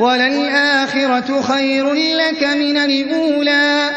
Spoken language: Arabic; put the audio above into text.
وَلَلْآخِرَةُ خَيْرٌ لَّكَ مِنَ الْأُولَىٰ.